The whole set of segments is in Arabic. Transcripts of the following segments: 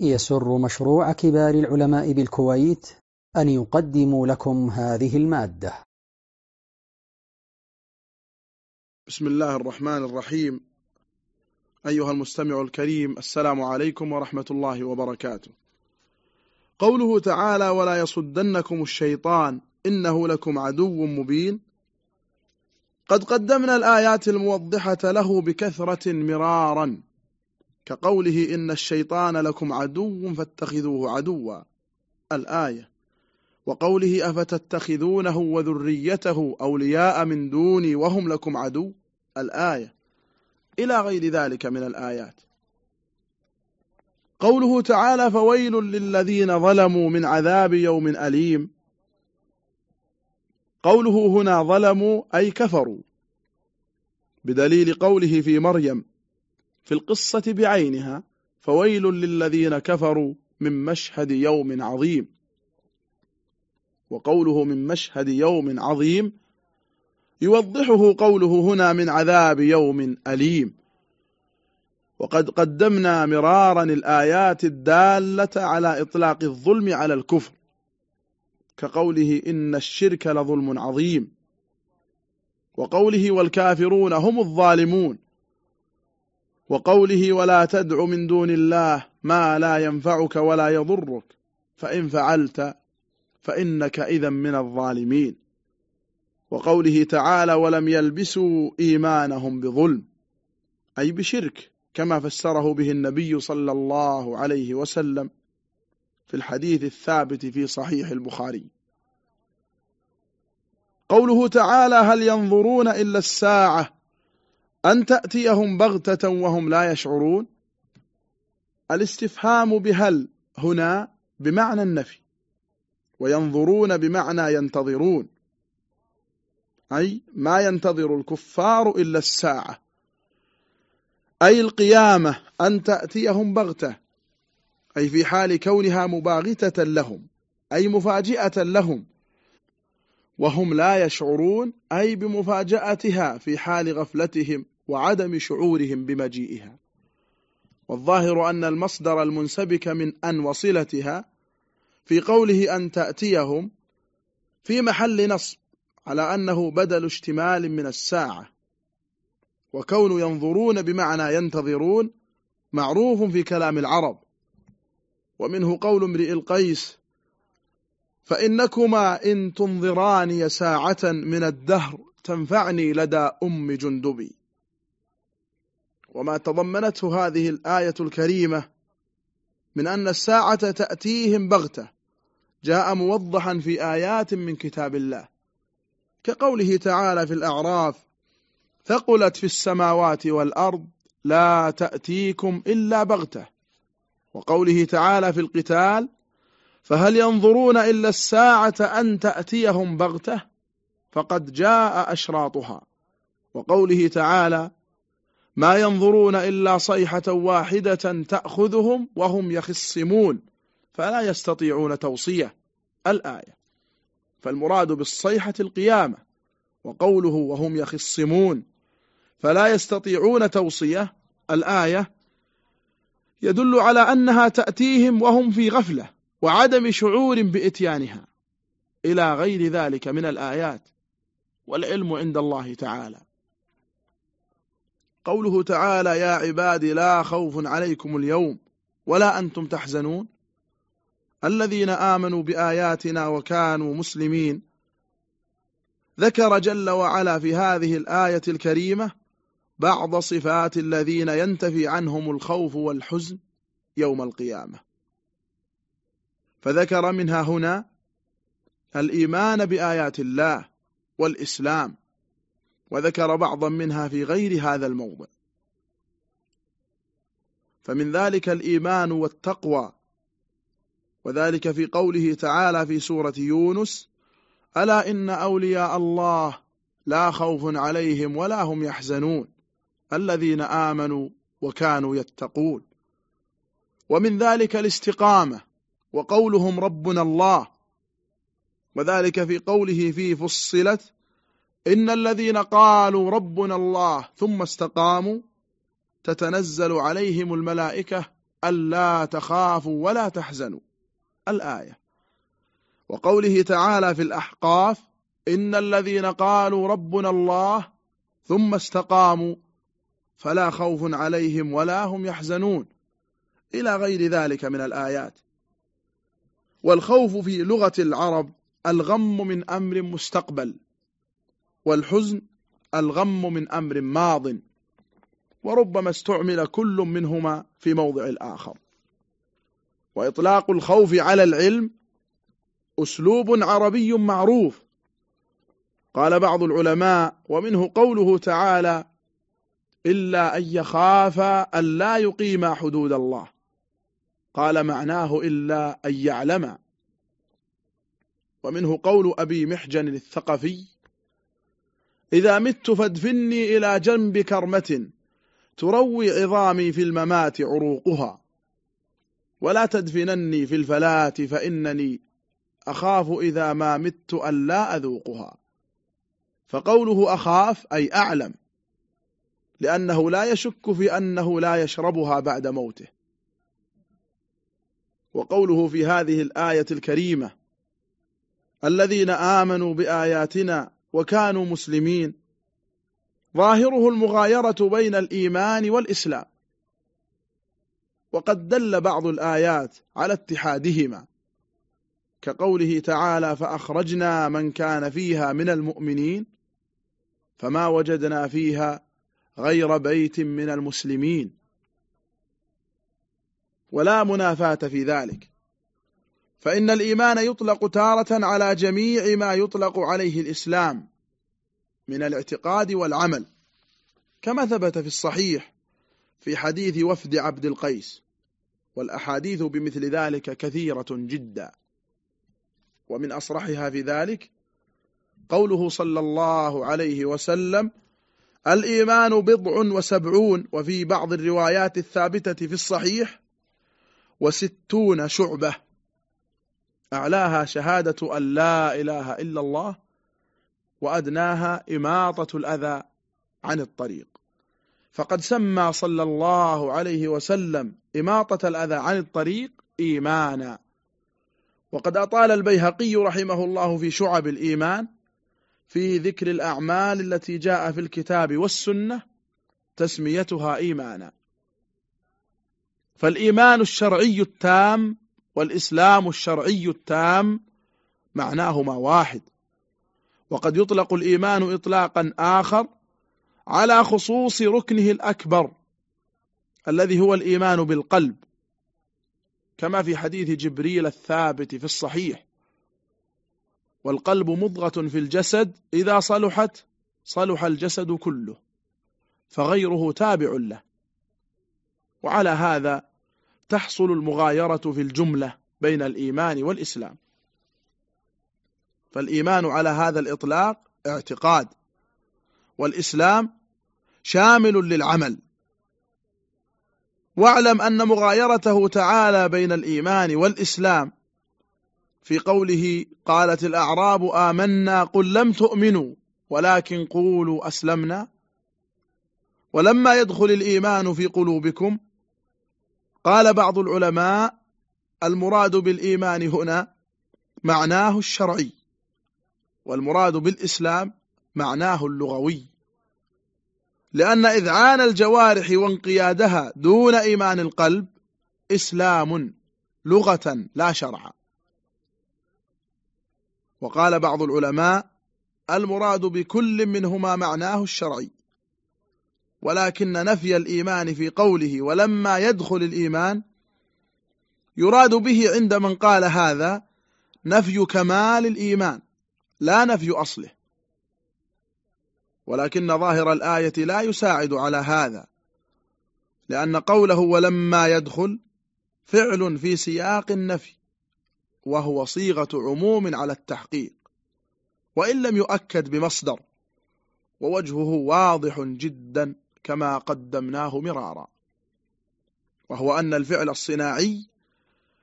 يسر مشروع كبار العلماء بالكويت أن يقدم لكم هذه المادة. بسم الله الرحمن الرحيم. أيها المستمع الكريم السلام عليكم ورحمة الله وبركاته. قوله تعالى ولا يصدنكم الشيطان إنه لكم عدو مبين قد قدمنا الآيات الموضحة له بكثرة مرارا. كقوله إن الشيطان لكم عدو فاتخذوه عدوا الآية. وقوله أفتتخذونه وذريته أولياء من دوني وهم لكم عدو الآية. إلى غير ذلك من الآيات. قوله تعالى فويل للذين ظلموا من عذاب يوم أليم. قوله هنا ظلموا أي كفروا. بدليل قوله في مريم في القصة بعينها فويل للذين كفروا من مشهد يوم عظيم. وقوله من مشهد يوم عظيم يوضحه قوله هنا من عذاب يوم أليم. وقد قدمنا مرارا الآيات الدالة على إطلاق الظلم على الكفر كقوله إن الشرك لظلم عظيم. وقوله والكافرون هم الظالمون وقوله ولا تدع من دون الله ما لا ينفعك ولا يضرك فإن فعلت فإنك إذا من الظالمين. وقوله تعالى ولم يلبسوا إيمانهم بظلم أي بشرك كما فسره به النبي صلى الله عليه وسلم في الحديث الثابت في صحيح البخاري. قوله تعالى هل ينظرون إلا الساعة أن تأتيهم بغتة وهم لا يشعرون؟ الاستفهام بهل هنا بمعنى النفي وينظرون بمعنى ينتظرون أي ما ينتظر الكفار إلا الساعة أي القيامة أن تأتيهم بغتة أي في حال كونها مباغتة لهم أي مفاجئة لهم وهم لا يشعرون أي بمفاجأتها في حال غفلتهم. وعدم شعورهم بمجيئها. والظاهر أن المصدر المنسبك من أن وصلتها في قوله أن تأتيهم في محل نصب على أنه بدل اشتمال من الساعة. وكون ينظرون بمعنى ينتظرون معروف في كلام العرب. ومنه قول امرئ القيس فإنكما إن تنظراني ساعة من الدهر تنفعني لدى أم جندبي. وما تضمنته هذه الآية الكريمة من أن الساعة تأتيهم بغتة جاء موضحا في آيات من كتاب الله. كقوله تعالى في الأعراف ثقلت في السماوات والأرض لا تأتيكم إلا بغتة. وقوله تعالى في القتال فهل ينظرون إلا الساعة أن تأتيهم بغتة؟ فقد جاء أشراطها. وقوله تعالى ما ينظرون إلا صيحة واحدة تأخذهم وهم يخصمون فلا يستطيعون توصية. الآية فالمراد بالصيحة القيامة وقوله وهم يخصمون فلا يستطيعون توصية. الآية يدل على أنها تأتيهم وهم في غفلة وعدم شعور بإتيانها. إلى غير ذلك من الآيات والعلم عند الله تعالى. قوله تعالى يا عبادي لا خوف عليكم اليوم ولا أنتم تحزنون. الذين آمنوا بآياتنا وكانوا مسلمين. ذكر جل وعلا في هذه الآية الكريمة بعض صفات الذين ينتفي عنهم الخوف والحزن يوم القيامة. فذكر منها هنا الإيمان بآيات الله والإسلام. وذكر بعضا منها في غير هذا الموضع. فمن ذلك الإيمان والتقوى وذلك في قوله تعالى في سورة يونس ألا إن أولياء الله لا خوف عليهم ولا هم يحزنون الذين آمنوا وكانوا يتقون. ومن ذلك الاستقامة وقولهم ربنا الله وذلك في قوله في فصلت إن الذين قالوا ربنا الله ثم استقاموا تتنزل عليهم الملائكة ألا تخافوا ولا تحزنوا. الآية. وقوله تعالى في الأحقاف إن الذين قالوا ربنا الله ثم استقاموا فلا خوف عليهم ولا هم يحزنون. إلى غير ذلك من الآيات. والخوف في لغة العرب الغم من أمر مستقبل. والحزن الغم من أمر ماض وربما استعمل كل منهما في موضع الآخر. وإطلاق الخوف على العلم أسلوب عربي معروف. قال بعض العلماء ومنه قوله تعالى إلا أن يخاف أن لا يقيم حدود الله. قال معناه إلا أن يعلم. ومنه قول أبي محجن الثقفي إذا مت فادفني إلى جنب كرمة تروي عظامي في الممات عروقها. ولا تدفنني في الفلاة فإنني أخاف إذا ما مت أن لا أذوقها. فقوله أخاف أي أعلم لأنه لا يشك في أنه لا يشربها بعد موته. وقوله في هذه الآية الكريمة الذين آمنوا بآياتنا وكانوا مسلمين. ظاهره المغايرة بين الإيمان والإسلام. وقد دل بعض الآيات على اتحادهما. كقوله تعالى فأخرجنا من كان فيها من المؤمنين فما وجدنا فيها غير بيت من المسلمين. ولا منافاة في ذلك. فإن الإيمان يطلق تارة على جميع ما يطلق عليه الإسلام من الاعتقاد والعمل كما ثبت في الصحيح في حديث وفد عبد القيس والأحاديث بمثل ذلك كثيرة جدا. ومن أصرحها في ذلك قوله صلى الله عليه وسلم الإيمان بضع وسبعون وفي بعض الروايات الثابتة في الصحيح وستون شعبة. أعلاها شهادة أن لا إله إلا الله وأدناها إماطة الأذى عن الطريق. فقد سمى صلى الله عليه وسلم إماطة الأذى عن الطريق إيمانا. وقد أطال البيهقي رحمه الله في شعب الإيمان في ذكر الأعمال التي جاء في الكتاب والسنة تسميتها إيمانا. فالإيمان الشرعي التام والإسلام الشرعي التام معناهما واحد. وقد يطلق الإيمان إطلاقا آخر على خصوص ركنه الأكبر الذي هو الإيمان بالقلب كما في حديث جبريل الثابت في الصحيح. والقلب مضغة في الجسد إذا صلحت صلح الجسد كله فغيره تابع له. وعلى هذا تحصل المغايرة في الجملة بين الإيمان والإسلام. فالإيمان على هذا الإطلاق اعتقاد والإسلام شامل للعمل. واعلم أن مغايرته تعالى بين الإيمان والإسلام. في قوله قالت الأعراب آمنا قل لم تؤمنوا ولكن قولوا أسلمنا. ولما يدخل الإيمان في قلوبكم قال بعض العلماء المراد بالإيمان هنا معناه الشرعي والمراد بالإسلام معناه اللغوي. لأن إذعان الجوارح وانقيادها دون إيمان القلب إسلام لغة لا شرعا وقال بعض العلماء المراد بكل منهما معناه الشرعي. ولكن نفي الإيمان في قوله ولما يدخل الإيمان يراد به عند من قال هذا نفي كمال الإيمان لا نفي أصله. ولكن ظاهر الآية لا يساعد على هذا لأن قوله ولما يدخل فعل في سياق النفي وهو صيغة عموم على التحقيق وإن لم يؤكد بمصدر ووجهه واضح جدا. كما قدمناه مرارا وهو أن الفعل الصناعي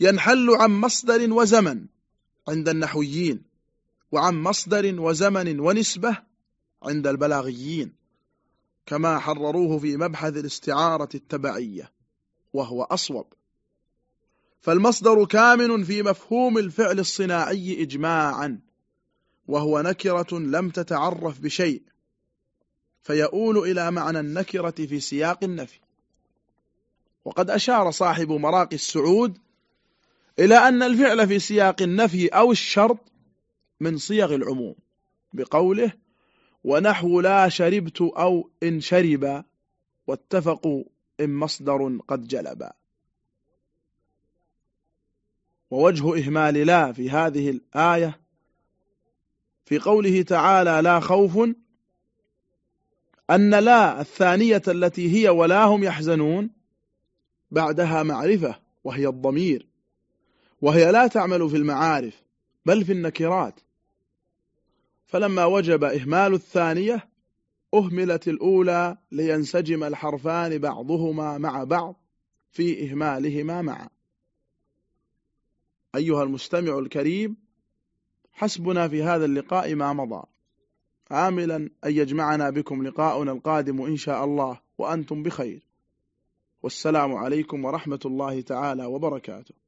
ينحل عن مصدر وزمن عند النحويين وعن مصدر وزمن ونسبة عند البلاغيين كما حرروه في مبحث الاستعارة التبعية وهو أصوب. فالمصدر كامن في مفهوم الفعل الصناعي إجماعا وهو نكرة لم تتعرف بشيء. فيؤول إلى معنى النكرة في سياق النفي. وقد أشار صاحب مراقي السعود إلى أن الفعل في سياق النفي أو الشرط من صيغ العموم بقوله ونحو لا شربت أو إن شرب واتفقوا إن مصدر قد جلب. ووجه إهمال لا في هذه الآية في قوله تعالى لا خوف أن لا الثانية التي هي ولا هم يحزنون بعدها معرفة وهي الضمير وهي لا تعمل في المعارف بل في النكرات. فلما وجب إهمال الثانية أهملت الأولى لينسجم الحرفان بعضهما مع بعض في إهمالهما معا. أيها المستمع الكريم حسبنا في هذا اللقاء ما مضى. عاملا أن يجمعنا بكم لقاؤنا القادم إن شاء الله وأنتم بخير. والسلام عليكم ورحمة الله تعالى وبركاته.